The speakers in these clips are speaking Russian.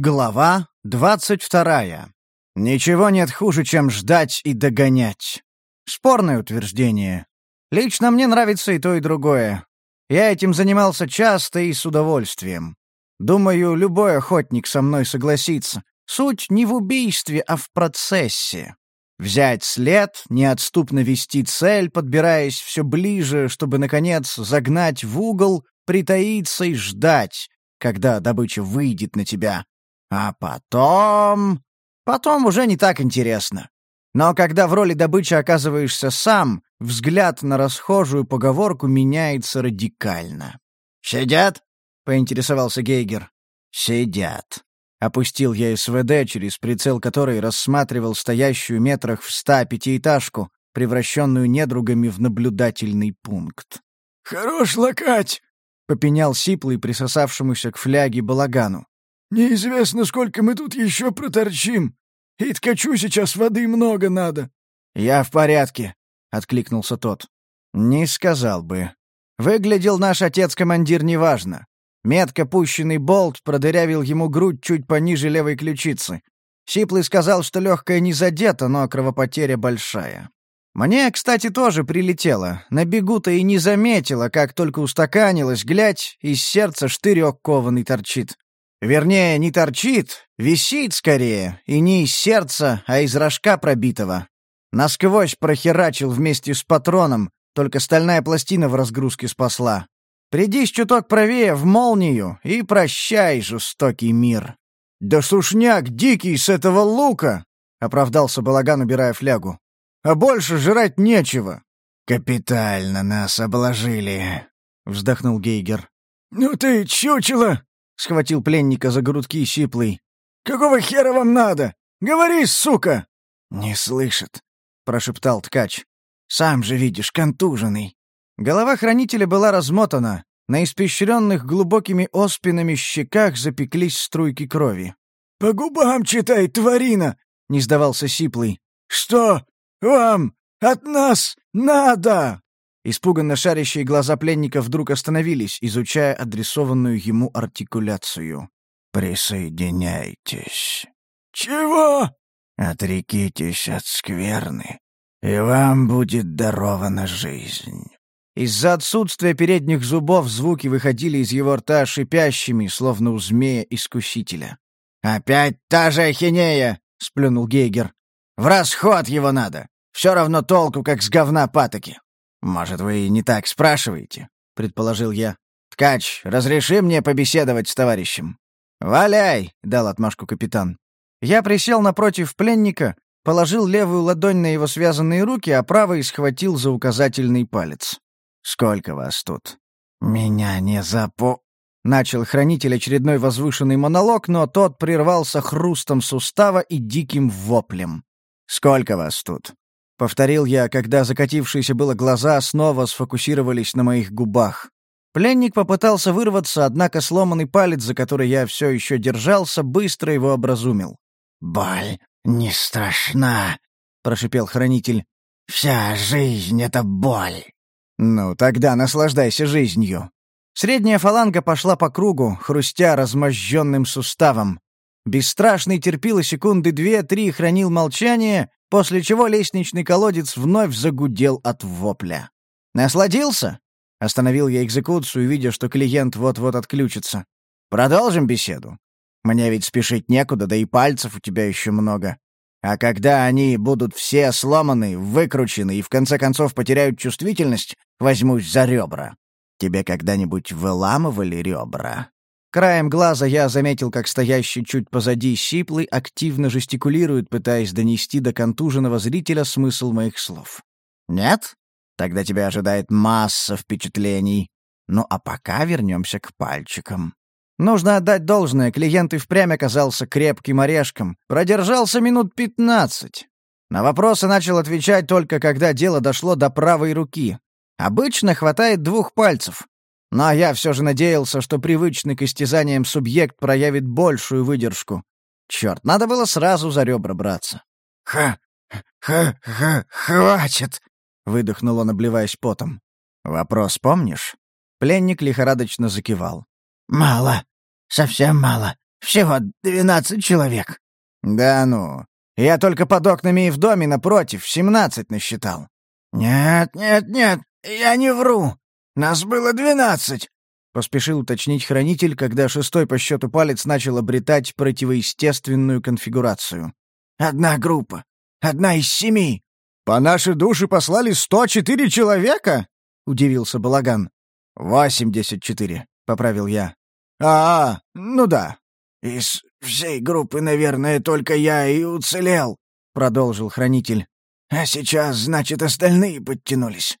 Глава двадцать вторая. Ничего нет хуже, чем ждать и догонять. Спорное утверждение. Лично мне нравится и то, и другое. Я этим занимался часто и с удовольствием. Думаю, любой охотник со мной согласится. Суть не в убийстве, а в процессе. Взять след, неотступно вести цель, подбираясь все ближе, чтобы, наконец, загнать в угол, притаиться и ждать, когда добыча выйдет на тебя, а потом... Потом уже не так интересно. Но когда в роли добычи оказываешься сам, взгляд на расхожую поговорку меняется радикально. «Сидят?» — поинтересовался Гейгер. «Сидят». Опустил я СВД, через прицел которой рассматривал стоящую метрах в ста пятиэтажку, превращенную недругами в наблюдательный пункт. «Хорош лакать!» — попенял Сиплый присосавшемуся к фляге балагану. Неизвестно, сколько мы тут еще проторчим. И ткачу сейчас воды много надо». «Я в порядке», — откликнулся тот. «Не сказал бы. Выглядел наш отец-командир неважно. Метко пущенный болт продырявил ему грудь чуть пониже левой ключицы. Сиплый сказал, что легкая не задета, но кровопотеря большая. Мне, кстати, тоже прилетело. На бегу-то и не заметила, как только устаканилась, глядь, из сердца штырек кованый торчит. Вернее, не торчит, висит скорее, и не из сердца, а из рожка пробитого. Насквозь прохерачил вместе с патроном, только стальная пластина в разгрузке спасла. Придись чуток правее в молнию и прощай, жестокий мир. «Да сушняк дикий с этого лука!» — оправдался Балаган, убирая флягу. «А больше жрать нечего». «Капитально нас обложили», — вздохнул Гейгер. «Ну ты чучело!» — схватил пленника за грудки сиплый. «Какого хера вам надо? Говори, сука!» «Не слышит», — прошептал ткач. «Сам же видишь, контуженный». Голова хранителя была размотана. На испещренных глубокими оспинами щеках запеклись струйки крови. «По губам читай, тварина!» — не сдавался Сиплый. «Что вам от нас надо?» Испуганно шарящие глаза пленника вдруг остановились, изучая адресованную ему артикуляцию. «Присоединяйтесь». «Чего?» «Отрекитесь от скверны, и вам будет дарована жизнь». Из-за отсутствия передних зубов звуки выходили из его рта шипящими, словно у змея-искусителя. «Опять та же ахинея!» — сплюнул Гейгер. «В расход его надо! Все равно толку, как с говна патоки!» «Может, вы не так спрашиваете?» — предположил я. «Ткач, разреши мне побеседовать с товарищем?» «Валяй!» — дал отмашку капитан. Я присел напротив пленника, положил левую ладонь на его связанные руки, а правой схватил за указательный палец. «Сколько вас тут?» «Меня не запо...» Начал хранитель очередной возвышенный монолог, но тот прервался хрустом сустава и диким воплем. «Сколько вас тут?» — повторил я, когда закатившиеся было глаза снова сфокусировались на моих губах. Пленник попытался вырваться, однако сломанный палец, за который я все еще держался, быстро его образумил. «Боль не страшна», — прошипел хранитель. «Вся жизнь — это боль». «Ну, тогда наслаждайся жизнью». Средняя фаланга пошла по кругу, хрустя размозженным суставом. Бесстрашный терпил секунды две-три хранил молчание, после чего лестничный колодец вновь загудел от вопля. «Насладился?» — остановил я экзекуцию, видя, что клиент вот-вот отключится. «Продолжим беседу. Мне ведь спешить некуда, да и пальцев у тебя еще много. А когда они будут все сломаны, выкручены и в конце концов потеряют чувствительность, возьмусь за ребра. Тебе когда-нибудь выламывали ребра?» Краем глаза я заметил, как стоящий чуть позади Сиплый активно жестикулирует, пытаясь донести до контуженного зрителя смысл моих слов. «Нет? Тогда тебя ожидает масса впечатлений. Ну а пока вернемся к пальчикам». Нужно отдать должное, клиент и впрямь оказался крепким орешком. Продержался минут пятнадцать. На вопросы начал отвечать только когда дело дошло до правой руки. Обычно хватает двух пальцев. Но я все же надеялся, что привычный к истязаниям субъект проявит большую выдержку. Черт, надо было сразу за ребра браться. «Ха! Ха-ха! Хватит!» — выдохнул он, обливаясь потом. «Вопрос помнишь?» Пленник лихорадочно закивал. «Мало. Совсем мало. Всего двенадцать человек». «Да ну. Я только под окнами и в доме напротив семнадцать насчитал». «Нет, нет, нет, я не вру. Нас было двенадцать», — поспешил уточнить хранитель, когда шестой по счету палец начал обретать противоестественную конфигурацию. «Одна группа. Одна из семи». «По нашей душе послали сто четыре человека?» — удивился Балаган. «Восемьдесят четыре», — поправил я. «А, ну да». «Из всей группы, наверное, только я и уцелел», — продолжил хранитель. «А сейчас, значит, остальные подтянулись».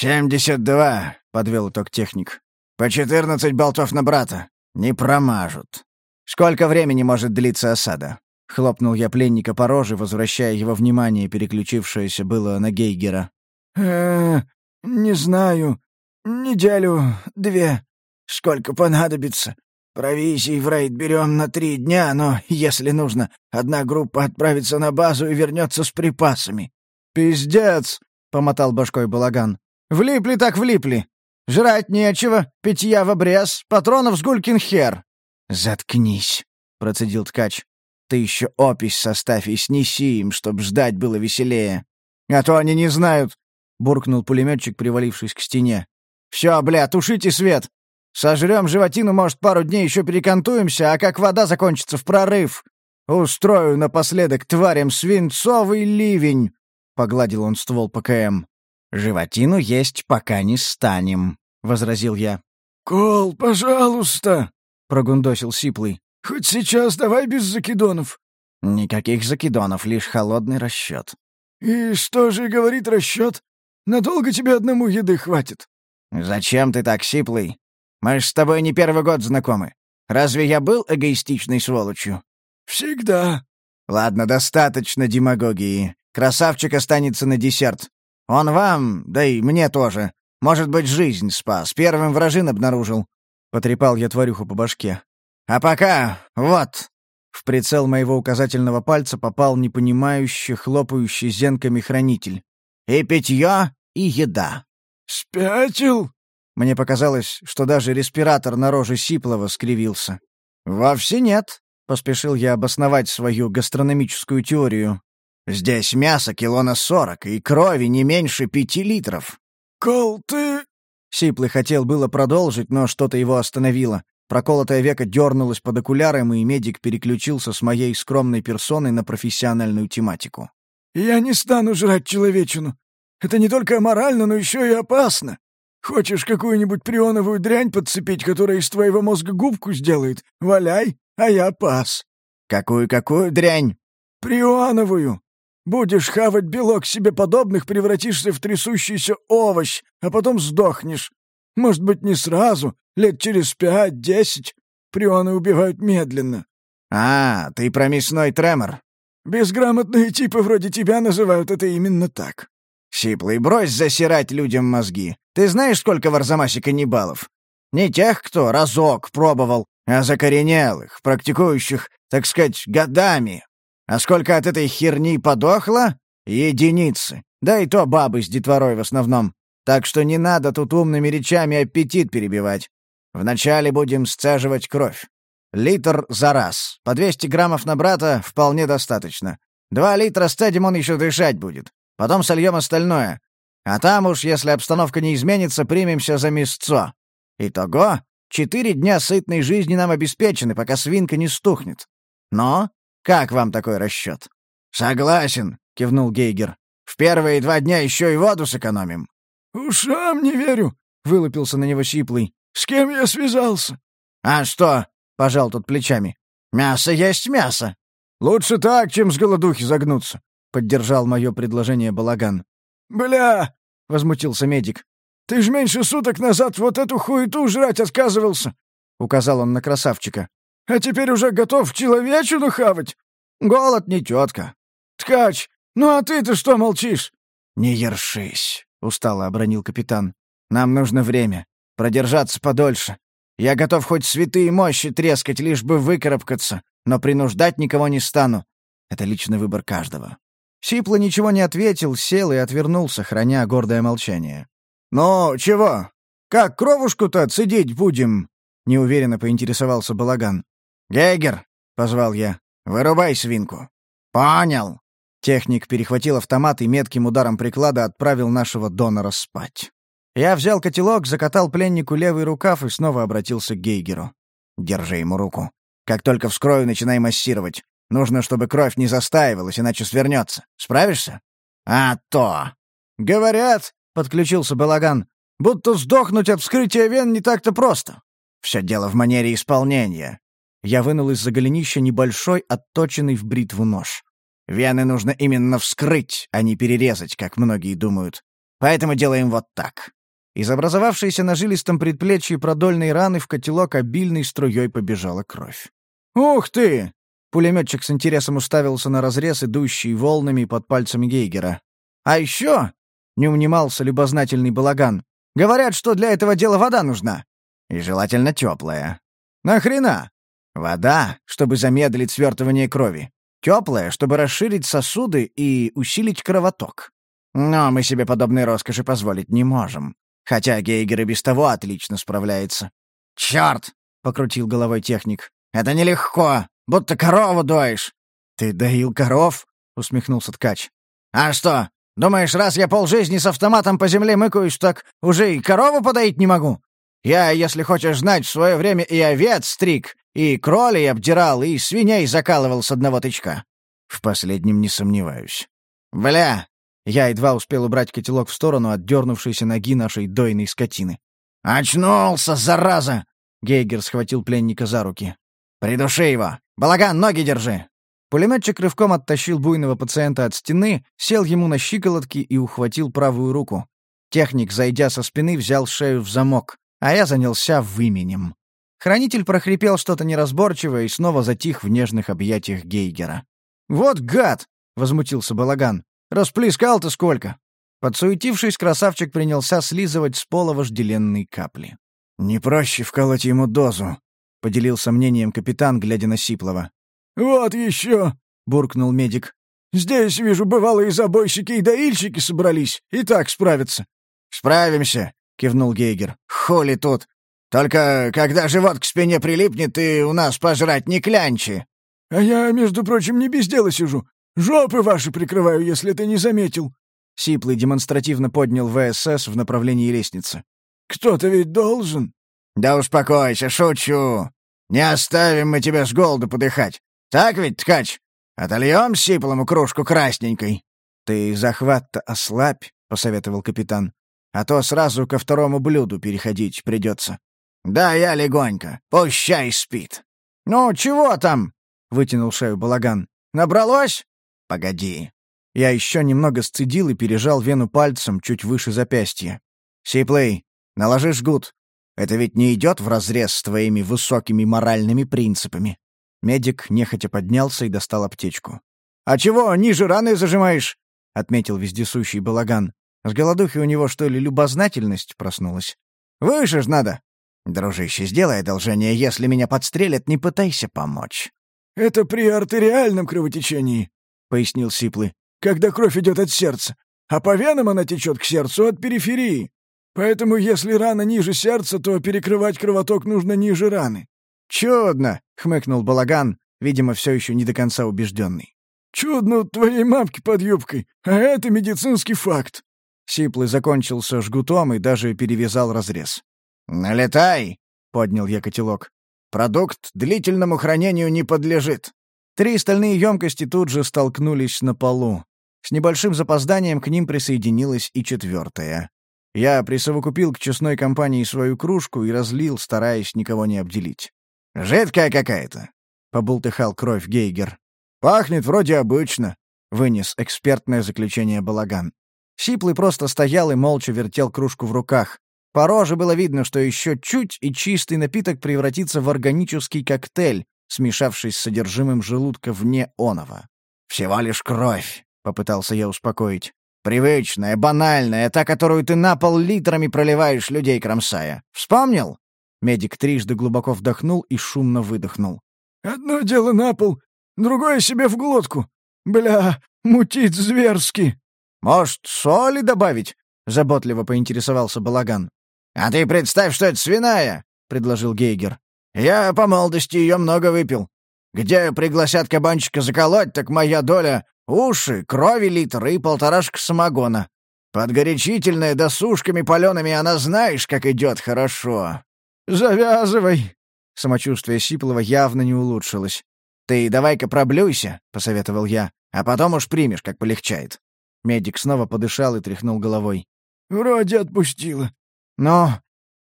«Семьдесят два», — подвел итог техник. «По четырнадцать болтов на брата. Не промажут. Сколько времени может длиться осада?» Хлопнул я пленника по роже, возвращая его внимание, переключившееся было на Гейгера. э не знаю. Неделю, две. Сколько понадобится. Провизии в рейд берем на три дня, но, если нужно, одна группа отправится на базу и вернется с припасами». «Пиздец!» — помотал башкой балаган. «Влипли так влипли. Жрать нечего, питья в обрез, патронов с гулькин хер». «Заткнись», — процедил ткач. «Ты еще опись составь и снеси им, чтоб ждать было веселее». «А то они не знают», — буркнул пулеметчик, привалившись к стене. «Все, бля, тушите свет. Сожрем животину, может, пару дней еще перекантуемся, а как вода закончится в прорыв. Устрою напоследок тварям свинцовый ливень», — погладил он ствол ПКМ. «Животину есть пока не станем», — возразил я. «Кол, пожалуйста», — прогундосил Сиплый. «Хоть сейчас давай без закидонов». «Никаких закидонов, лишь холодный расчет». «И что же говорит расчет? Надолго тебе одному еды хватит?» «Зачем ты так, Сиплый? Мы с тобой не первый год знакомы. Разве я был эгоистичной сволочью?» «Всегда». «Ладно, достаточно демагогии. Красавчик останется на десерт. Он вам, да и мне тоже. Может быть, жизнь спас. Первым вражин обнаружил». Потрепал я тварюху по башке. «А пока, вот». В прицел моего указательного пальца попал непонимающий, хлопающий зенками хранитель. «И питье, и еда». «Спятил?» Мне показалось, что даже респиратор на роже Сиплова скривился. «Вовсе нет», — поспешил я обосновать свою гастрономическую теорию. «Здесь мясо кило на сорок, и крови не меньше пяти литров». «Кол, ты...» Сиплый хотел было продолжить, но что-то его остановило. Проколотое веко дернулось под окуляром, и медик переключился с моей скромной персоной на профессиональную тематику. «Я не стану жрать человечину. Это не только аморально, но еще и опасно. Хочешь какую-нибудь прионовую дрянь подцепить, которая из твоего мозга губку сделает? Валяй, а я пас». «Какую-какую дрянь?» «Прионовую. Будешь хавать белок себе подобных, превратишься в трясущийся овощ, а потом сдохнешь. Может быть, не сразу, лет через пять-десять. Прионы убивают медленно». «А, ты про мясной тремор». «Безграмотные типы вроде тебя называют это именно так». «Сиплый, брось засирать людям мозги. Ты знаешь, сколько в Арзамасе каннибалов? Не тех, кто разок пробовал, а закоренелых, практикующих, так сказать, годами. А сколько от этой херни подохло? Единицы. Да и то бабы с детворой в основном. Так что не надо тут умными речами аппетит перебивать. Вначале будем сцеживать кровь. Литр за раз. По 200 граммов на брата вполне достаточно. Два литра сцедим он еще дышать будет. Потом сольем остальное. А там уж, если обстановка не изменится, примемся за мясцо. Итого, четыре дня сытной жизни нам обеспечены, пока свинка не стухнет. Но как вам такой расчет? «Согласен», — кивнул Гейгер. «В первые два дня еще и воду сэкономим». «Ушам не верю», — вылупился на него Сиплый. «С кем я связался?» «А что?» — пожал тот плечами. «Мясо есть мясо». «Лучше так, чем с голодухи загнуться», — поддержал мое предложение Балаган. «Бля!» — возмутился медик. «Ты ж меньше суток назад вот эту хуету жрать отказывался!» — указал он на красавчика. «А теперь уже готов человечину хавать?» «Голод не тетка». «Ткач, ну а ты-то что молчишь?» «Не ершись», — устало обронил капитан. «Нам нужно время. Продержаться подольше. Я готов хоть святые мощи трескать, лишь бы выкарабкаться, но принуждать никого не стану. Это личный выбор каждого. Сипло ничего не ответил, сел и отвернулся, храня гордое молчание. «Ну, чего? Как кровушку-то цедить будем?» — неуверенно поинтересовался Балаган. «Гейгер!» — позвал я. «Вырубай свинку». «Понял!» Техник перехватил автомат и метким ударом приклада отправил нашего донора спать. Я взял котелок, закатал пленнику левый рукав и снова обратился к Гейгеру. «Держи ему руку. Как только вскрою, начинай массировать. Нужно, чтобы кровь не застаивалась, иначе свернется. Справишься?» «А то!» «Говорят», — подключился Балаган, «будто сдохнуть от вскрытия вен не так-то просто. Все дело в манере исполнения». Я вынул из-за голенища небольшой, отточенный в бритву нож. Вены нужно именно вскрыть, а не перерезать, как многие думают. Поэтому делаем вот так. Из образовавшейся на жилистом предплечье продольной раны в котелок обильной струей побежала кровь. «Ух ты!» Пулеметчик с интересом уставился на разрез, идущий волнами под пальцами Гейгера. «А еще...» — не унимался любознательный балаган. «Говорят, что для этого дела вода нужна. И желательно теплая. Нахрена? Вода, чтобы замедлить свертывание крови. Теплое, чтобы расширить сосуды и усилить кровоток. Но мы себе подобной роскоши позволить не можем. Хотя Гейгер и без того отлично справляется. «Черт!» — покрутил головой техник. «Это нелегко, будто корову доишь». «Ты доил коров?» — усмехнулся ткач. «А что, думаешь, раз я полжизни с автоматом по земле мыкаюсь, так уже и корову подоить не могу? Я, если хочешь знать, в свое время и овец стриг, и кролей обдирал, и свиней закалывал с одного тычка. В последнем не сомневаюсь. Бля! Я едва успел убрать котелок в сторону от дернувшейся ноги нашей дойной скотины. «Очнулся, зараза!» Гейгер схватил пленника за руки. «Придуши его! Балаган, ноги держи!» Пулеметчик рывком оттащил буйного пациента от стены, сел ему на щиколотки и ухватил правую руку. Техник, зайдя со спины, взял шею в замок, а я занялся выменем. Хранитель прохрипел что-то неразборчивое и снова затих в нежных объятиях Гейгера. «Вот гад!» — возмутился Балаган. «Расплескал-то сколько!» Подсуетившись, красавчик принялся слизывать с пола вожделенные капли. «Не проще вколоть ему дозу», — поделился мнением капитан, глядя на Сиплова. «Вот еще!» — буркнул медик. «Здесь, вижу, бывалые забойщики и доильщики собрались, и так справятся». «Справимся», — кивнул Гейгер. «Хули тут? Только когда живот к спине прилипнет, и у нас пожрать не клянчи». «А я, между прочим, не без дела сижу. Жопы ваши прикрываю, если ты не заметил». Сиплый демонстративно поднял ВСС в направлении лестницы. «Кто-то ведь должен». «Да успокойся, шучу. Не оставим мы тебя с голоду подыхать. Так ведь, ткач? Отольем Сиплому кружку красненькой». «Ты захват-то ослабь», — посоветовал капитан. «А то сразу ко второму блюду переходить придется». «Да, я легонько. Пущай спит». «Ну, чего там?» — вытянул шею балаган. «Набралось?» «Погоди». Я еще немного сцедил и пережал вену пальцем чуть выше запястья. «Сиплей, наложи жгут. Это ведь не идет вразрез с твоими высокими моральными принципами». Медик нехотя поднялся и достал аптечку. «А чего, ниже раны зажимаешь?» — отметил вездесущий балаган. С голодухи у него, что ли, любознательность проснулась. «Выше ж надо!» «Дружище, сделай одолжение, если меня подстрелят, не пытайся помочь». «Это при артериальном кровотечении», — пояснил Сиплый, «когда кровь идет от сердца, а по венам она течет к сердцу от периферии. Поэтому если рана ниже сердца, то перекрывать кровоток нужно ниже раны». «Чудно!» — хмыкнул Балаган, видимо, все еще не до конца убежденный. «Чудно твоей мамки под юбкой, а это медицинский факт». Сиплый закончился жгутом и даже перевязал разрез. «Налетай!» — поднял я котелок. «Продукт длительному хранению не подлежит». Три стальные емкости тут же столкнулись на полу. С небольшим запозданием к ним присоединилась и четвертая. Я присовокупил к честной компании свою кружку и разлил, стараясь никого не обделить. «Жидкая какая-то», — побултыхал кровь Гейгер. «Пахнет вроде обычно», — вынес экспертное заключение Балаган. Сиплый просто стоял и молча вертел кружку в руках. По роже было видно, что еще чуть, и чистый напиток превратится в органический коктейль, смешавшись с содержимым желудка вне оного. «Всего лишь кровь», — попытался я успокоить. «Привычная, банальная, та, которую ты на пол литрами проливаешь людей кромсая. Вспомнил?» Медик трижды глубоко вдохнул и шумно выдохнул. «Одно дело на пол, другое себе в глотку. Бля, мутит зверски». «Может, соли добавить?» — заботливо поинтересовался Балаган. «А ты представь, что это свиная!» — предложил Гейгер. Я по молодости ее много выпил. Где пригласят кабанчика заколоть, так моя доля — уши, крови литр и полторашка самогона. Подгорячительная да сушками палеными она знаешь, как идет хорошо. Завязывай!» Самочувствие Сиплова явно не улучшилось. «Ты давай-ка проблюйся», — посоветовал я, «а потом уж примешь, как полегчает». Медик снова подышал и тряхнул головой. «Вроде отпустила». «Ну,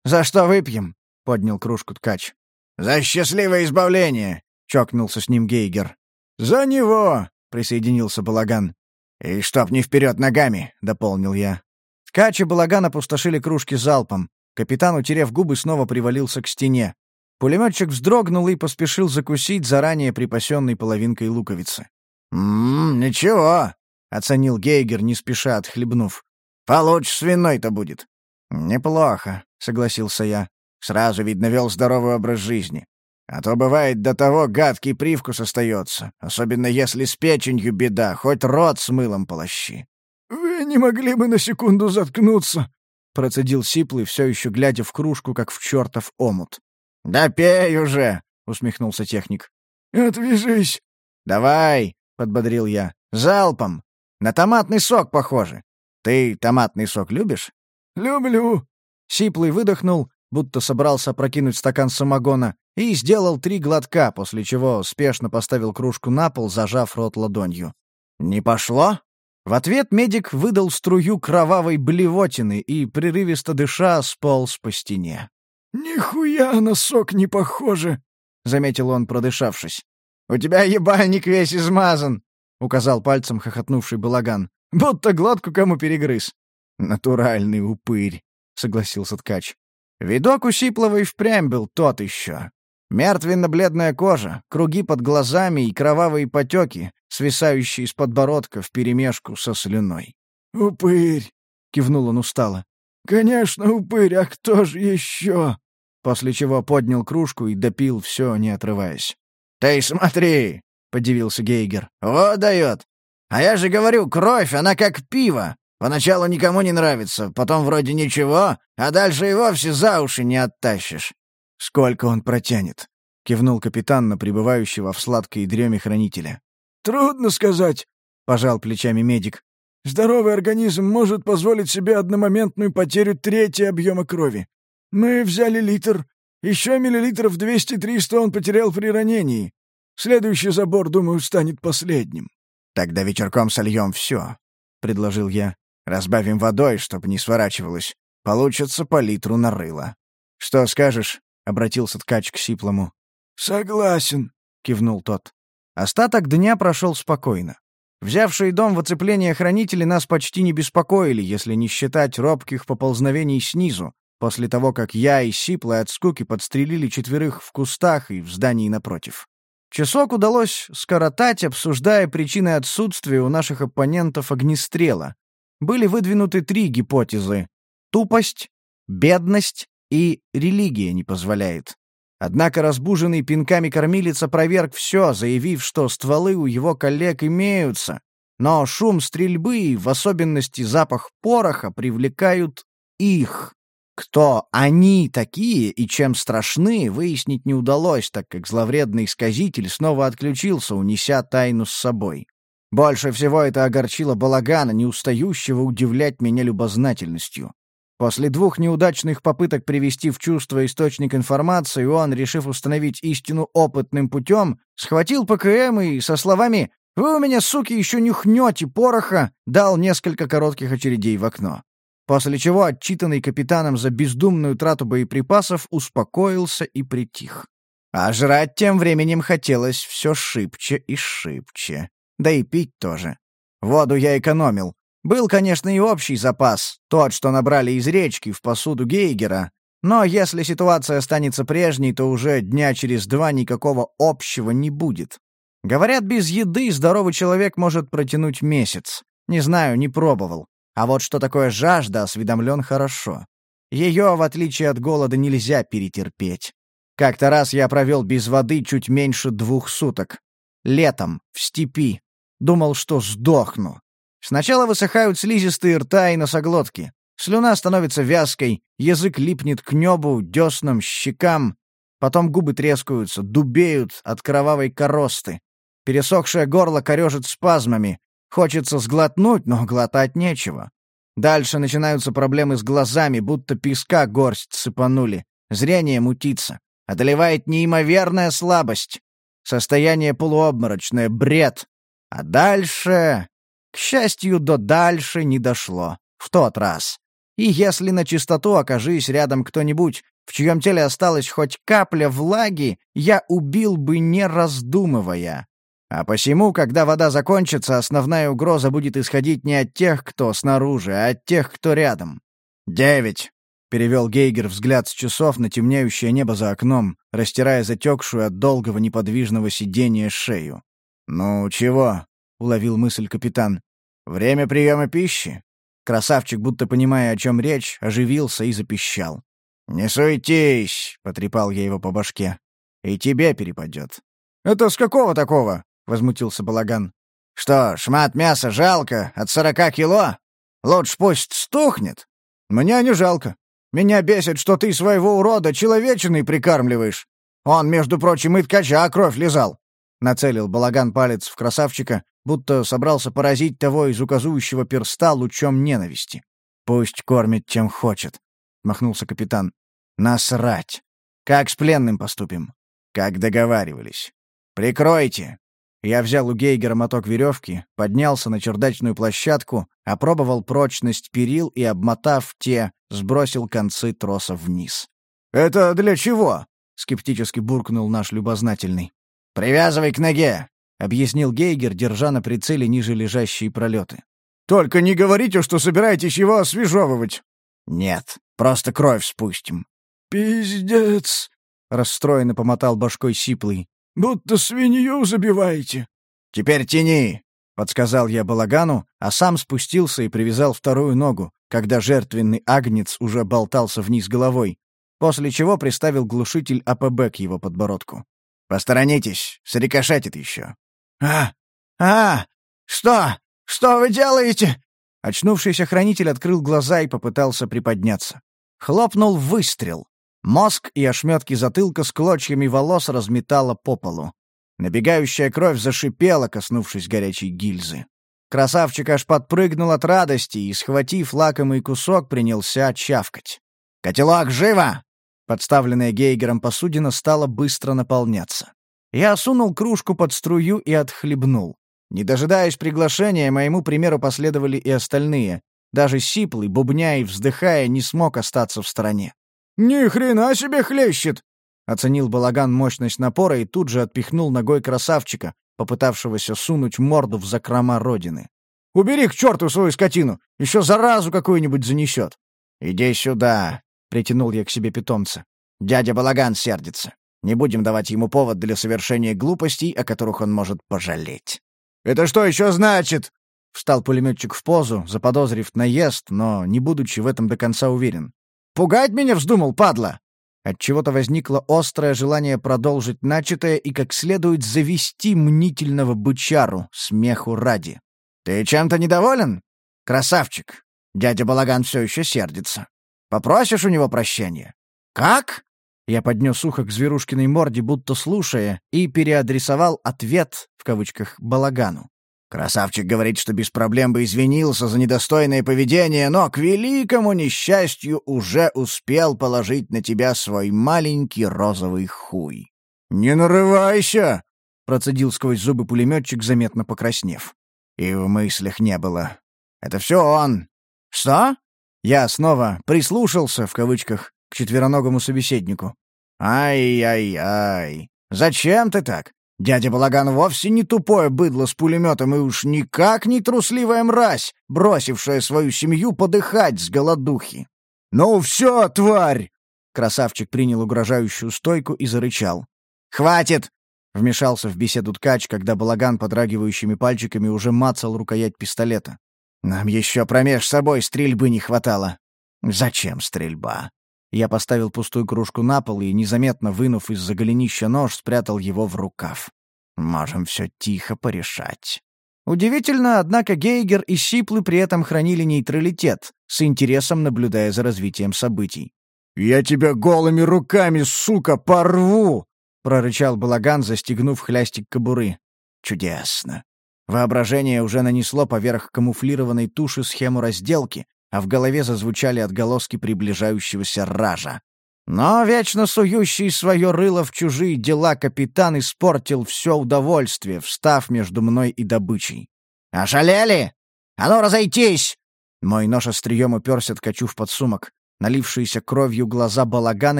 за что выпьем?» — поднял кружку ткач. «За счастливое избавление!» — чокнулся с ним Гейгер. «За него!» — присоединился Балаган. «И чтоб не вперед ногами!» — дополнил я. Ткач и Балаган опустошили кружки залпом. Капитан, утерев губы, снова привалился к стене. Пулеметчик вздрогнул и поспешил закусить заранее припасенной половинкой луковицы. «Ммм, ничего», — оценил Гейгер, не спеша отхлебнув. «Получше свиной-то будет». «Неплохо», — согласился я. «Сразу, видно, вел здоровый образ жизни. А то бывает до того гадкий привкус остается, особенно если с печенью беда, хоть рот с мылом полощи». «Вы не могли бы на секунду заткнуться?» — процедил Сиплый, все еще глядя в кружку, как в чертов омут. «Да пей уже!» — усмехнулся техник. «Отвяжись!» «Давай!» — подбодрил я. «Залпом! На томатный сок похоже. Ты томатный сок любишь?» «Люблю». Сиплый выдохнул, будто собрался опрокинуть стакан самогона, и сделал три глотка, после чего спешно поставил кружку на пол, зажав рот ладонью. «Не пошло?» В ответ медик выдал струю кровавой блевотины и, прерывисто дыша, сполз по стене. «Нихуя на сок не похоже», — заметил он, продышавшись. «У тебя ебальник весь измазан», — указал пальцем хохотнувший балаган. «Будто глотку кому перегрыз». «Натуральный упырь», — согласился ткач. Видок у и впрямь был тот еще. Мертвенно-бледная кожа, круги под глазами и кровавые потеки, свисающие из подбородка вперемешку со слюной. «Упырь!» — кивнул он устало. «Конечно, упырь, а кто же еще?» После чего поднял кружку и допил все, не отрываясь. «Ты смотри!» — подивился Гейгер. «Вот дает! А я же говорю, кровь, она как пиво. Поначалу никому не нравится, потом вроде ничего, а дальше и вовсе за уши не оттащишь. «Сколько он протянет?» — кивнул капитан на пребывающего в сладкой дреме хранителя. «Трудно сказать», — пожал плечами медик. «Здоровый организм может позволить себе одномоментную потерю трети объема крови. Мы взяли литр, еще миллилитров 200-300 он потерял при ранении. Следующий забор, думаю, станет последним». «Тогда вечерком сольем все», — предложил я. «Разбавим водой, чтобы не сворачивалось. Получится по литру на рыло. Что скажешь?» обратился ткач к Сиплому. «Согласен», — кивнул тот. Остаток дня прошел спокойно. Взявшие дом в оцепление хранители нас почти не беспокоили, если не считать робких поползновений снизу, после того, как я и Сиплы от скуки подстрелили четверых в кустах и в здании напротив. Часок удалось скоротать, обсуждая причины отсутствия у наших оппонентов огнестрела. Были выдвинуты три гипотезы — тупость, бедность и религия не позволяет. Однако разбуженный пинками кормилец опроверг все, заявив, что стволы у его коллег имеются, но шум стрельбы, в особенности запах пороха, привлекают их. Кто они такие и чем страшны, выяснить не удалось, так как зловредный сказитель снова отключился, унеся тайну с собой. Больше всего это огорчило балагана, не устающего удивлять меня любознательностью. После двух неудачных попыток привести в чувство источник информации, он, решив установить истину опытным путем, схватил ПКМ и со словами «Вы у меня, суки, еще нюхнете пороха!» дал несколько коротких очередей в окно. После чего, отчитанный капитаном за бездумную трату боеприпасов, успокоился и притих. А жрать тем временем хотелось все шибче и шибче. Да и пить тоже. Воду я экономил, был, конечно, и общий запас, тот, что набрали из речки в посуду Гейгера, но если ситуация останется прежней, то уже дня через два никакого общего не будет. Говорят, без еды здоровый человек может протянуть месяц. Не знаю, не пробовал. А вот что такое жажда, осведомлен хорошо. Ее, в отличие от голода, нельзя перетерпеть. Как-то раз я провел без воды чуть меньше двух суток. Летом, в степи. Думал, что сдохну. Сначала высыхают слизистые рта и носоглотки. Слюна становится вязкой, язык липнет к небу, деснам, щекам. Потом губы трескаются, дубеют от кровавой коросты. Пересохшее горло корежит спазмами. Хочется сглотнуть, но глотать нечего. Дальше начинаются проблемы с глазами, будто песка горсть сыпанули. Зрение мутится. Одолевает неимоверная слабость. Состояние полуобморочное, бред. А дальше... К счастью, до дальше не дошло. В тот раз. И если на чистоту окажись рядом кто-нибудь, в чьем теле осталась хоть капля влаги, я убил бы не раздумывая. А посему, когда вода закончится, основная угроза будет исходить не от тех, кто снаружи, а от тех, кто рядом. «Девять!» — перевел Гейгер взгляд с часов на темнеющее небо за окном, растирая затекшую от долгого неподвижного сидения шею. «Ну, чего?» — уловил мысль капитан. «Время приема пищи?» Красавчик, будто понимая, о чем речь, оживился и запищал. «Не суетись!» — потрепал я его по башке. «И тебе перепадет». «Это с какого такого?» — возмутился Балаган. «Что, шмат мяса жалко? От сорока кило? Лучше пусть стухнет». «Мне не жалко. Меня бесит, что ты своего урода человечиной прикармливаешь. Он, между прочим, и ткача кровь лизал». Нацелил Балаган палец в красавчика, будто собрался поразить того из указующего перста лучом ненависти. «Пусть кормит, чем хочет», — махнулся капитан. «Насрать! Как с пленным поступим?» «Как договаривались. Прикройте!» Я взял у Гейгера моток веревки, поднялся на чердачную площадку, опробовал прочность перил и, обмотав те, сбросил концы троса вниз. «Это для чего?» — скептически буркнул наш любознательный. «Привязывай к ноге. — объяснил Гейгер, держа на прицеле ниже лежащие пролеты. «Только не говорите, что собираетесь его освежевывать!» «Нет, просто кровь спустим». «Пиздец!» — расстроенно помотал башкой Сиплый. «Будто свинью забиваете». «Теперь тяни!» — подсказал я балагану, а сам спустился и привязал вторую ногу, когда жертвенный агнец уже болтался вниз головой, после чего приставил глушитель АПБ к его подбородку. «Посторонитесь, срикошетит еще». «А! А! Что? Что вы делаете?» Очнувшийся хранитель открыл глаза и попытался приподняться. Хлопнул выстрел. Мозг и ошметки затылка с клочьями волос разметало по полу. Набегающая кровь зашипела, коснувшись горячей гильзы. Красавчик аж подпрыгнул от радости и, схватив лакомый кусок, принялся чавкать. «Котелок, живо!» Подставленная Гейгером посудина стала быстро наполняться. Я сунул кружку под струю и отхлебнул. Не дожидаясь приглашения, моему примеру последовали и остальные. Даже Сиплый, бубня и вздыхая, не смог остаться в стороне. «Ни хрена себе хлещет!» Оценил балаган мощность напора и тут же отпихнул ногой красавчика, попытавшегося сунуть морду в закрома родины. «Убери к черту свою скотину! Еще заразу какую-нибудь занесет!» «Иди сюда!» — притянул я к себе питомца. «Дядя Балаган сердится. Не будем давать ему повод для совершения глупостей, о которых он может пожалеть». «Это что еще значит?» Встал пулеметчик в позу, заподозрив наезд, но не будучи в этом до конца уверен. «Пугать меня вздумал, падла!» Отчего-то возникло острое желание продолжить начатое и как следует завести мнительного бычару, смеху ради. «Ты чем-то недоволен? Красавчик! Дядя Балаган все еще сердится. Попросишь у него прощения?» «Как?» Я поднес ухо к зверушкиной морде, будто слушая, и переадресовал ответ, в кавычках, балагану. Красавчик говорит, что без проблем бы извинился за недостойное поведение, но к великому несчастью уже успел положить на тебя свой маленький розовый хуй. «Не нарывайся!» — процедил сквозь зубы пулеметчик, заметно покраснев. И в мыслях не было. «Это все он!» «Что?» Я снова «прислушался» в кавычках к четвероногому собеседнику. «Ай-яй-яй! Зачем ты так? Дядя Балаган вовсе не тупое быдло с пулеметом и уж никак не трусливая мразь, бросившая свою семью подыхать с голодухи». «Ну все, тварь!» Красавчик принял угрожающую стойку и зарычал. «Хватит!» — вмешался в беседу ткач, когда Балаган подрагивающими пальчиками уже мацал рукоять пистолета. «Нам еще промеж собой стрельбы не хватало». «Зачем стрельба?» Я поставил пустую кружку на пол и, незаметно вынув из-за голенища нож, спрятал его в рукав. Можем все тихо порешать. Удивительно, однако Гейгер и Сиплы при этом хранили нейтралитет, с интересом наблюдая за развитием событий. «Я тебя голыми руками, сука, порву!» — прорычал Балаган, застегнув хлястик кобуры. «Чудесно!» Воображение уже нанесло поверх камуфлированной туши схему разделки, а в голове зазвучали отголоски приближающегося ража. Но вечно сующий свое рыло в чужие дела капитан испортил все удовольствие, встав между мной и добычей. «Ошалели? А ну, разойтись!» Мой нож острием уперся ткачу в подсумок. Налившиеся кровью глаза балагана,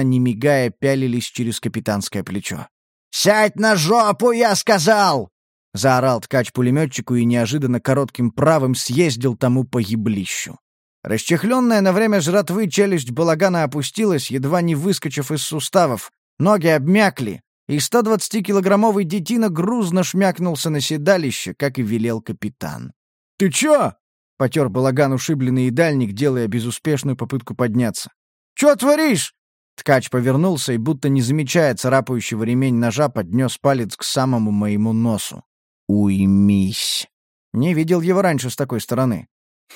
не мигая, пялились через капитанское плечо. «Сядь на жопу, я сказал!» — заорал ткач пулеметчику и неожиданно коротким правым съездил тому по еблищу. Расчехленная на время жратвы челюсть балагана опустилась, едва не выскочив из суставов. Ноги обмякли, и 120-килограммовый детина грузно шмякнулся на седалище, как и велел капитан. «Ты чё?» — потер балаган ушибленный дальник, делая безуспешную попытку подняться. «Чё творишь?» Ткач повернулся и, будто не замечая царапающего ремень ножа, поднес палец к самому моему носу. «Уймись!» Не видел его раньше с такой стороны.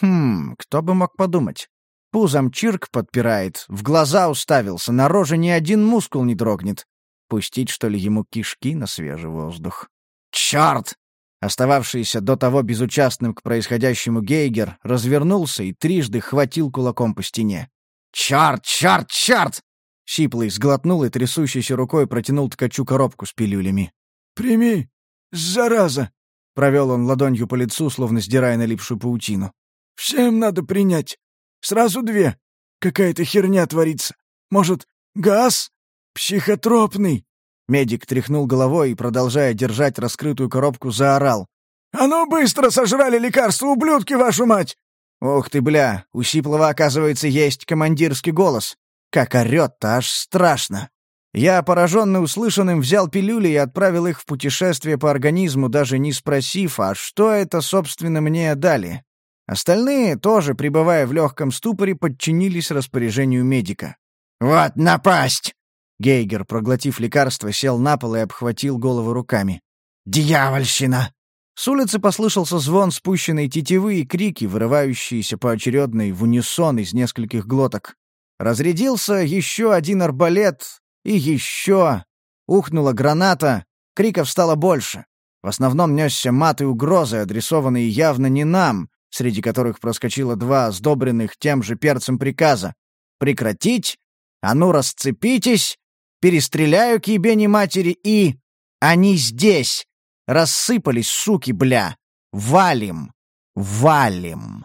Хм, кто бы мог подумать. Пузом чирк подпирает, в глаза уставился, на роже ни один мускул не дрогнет. Пустить, что ли, ему кишки на свежий воздух? Черт! Остававшийся до того безучастным к происходящему Гейгер развернулся и трижды хватил кулаком по стене. «Черт, черт, черт!» Щиплый сглотнул и трясущейся рукой протянул ткачу коробку с пилюлями. «Прими, зараза!» — провел он ладонью по лицу, словно сдирая налипшую паутину. Всем надо принять. Сразу две. Какая-то херня творится. Может, газ? Психотропный?» Медик тряхнул головой и, продолжая держать раскрытую коробку, заорал. «А ну быстро сожрали лекарство, ублюдки, вашу мать!» «Ух ты, бля, у Сиплова, оказывается, есть командирский голос. Как орёт-то, аж страшно!» Я, пораженный услышанным, взял пилюли и отправил их в путешествие по организму, даже не спросив, а что это, собственно, мне дали. Остальные, тоже пребывая в легком ступоре, подчинились распоряжению медика. «Вот напасть!» Гейгер, проглотив лекарство, сел на пол и обхватил голову руками. «Дьявольщина!» С улицы послышался звон спущенной тетивы и крики, вырывающиеся поочередно в унисон из нескольких глоток. Разрядился еще один арбалет, и еще. Ухнула граната, криков стало больше. В основном несся мат и угрозы, адресованные явно не нам, среди которых проскочило два сдобренных тем же перцем приказа. «Прекратить! А ну, расцепитесь! Перестреляю к ебени матери и... Они здесь! Рассыпались, суки, бля! Валим! Валим!»